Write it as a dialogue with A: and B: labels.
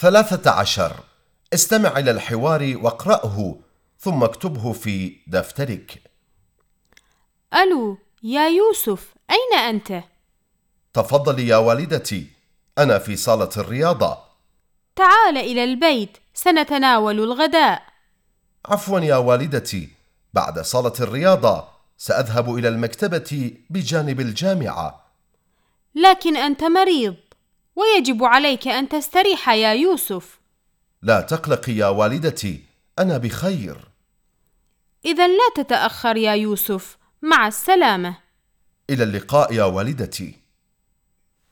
A: ثلاثة عشر. استمع إلى الحوار واقرأه ثم اكتبه في دفترك.
B: ألو يا يوسف أين أنت؟
A: تفضلي يا والدتي أنا في صالة الرياضة.
B: تعال إلى البيت سنتناول الغداء.
A: عفوا يا والدتي بعد صالة الرياضة سأذهب إلى المكتبة بجانب الجامعة.
B: لكن أنت مريض. ويجب عليك أن تستريح يا يوسف.
A: لا تقلقي يا والدتي أنا بخير.
B: إذا لا تتأخر يا يوسف مع السلامة.
A: إلى اللقاء يا والدتي.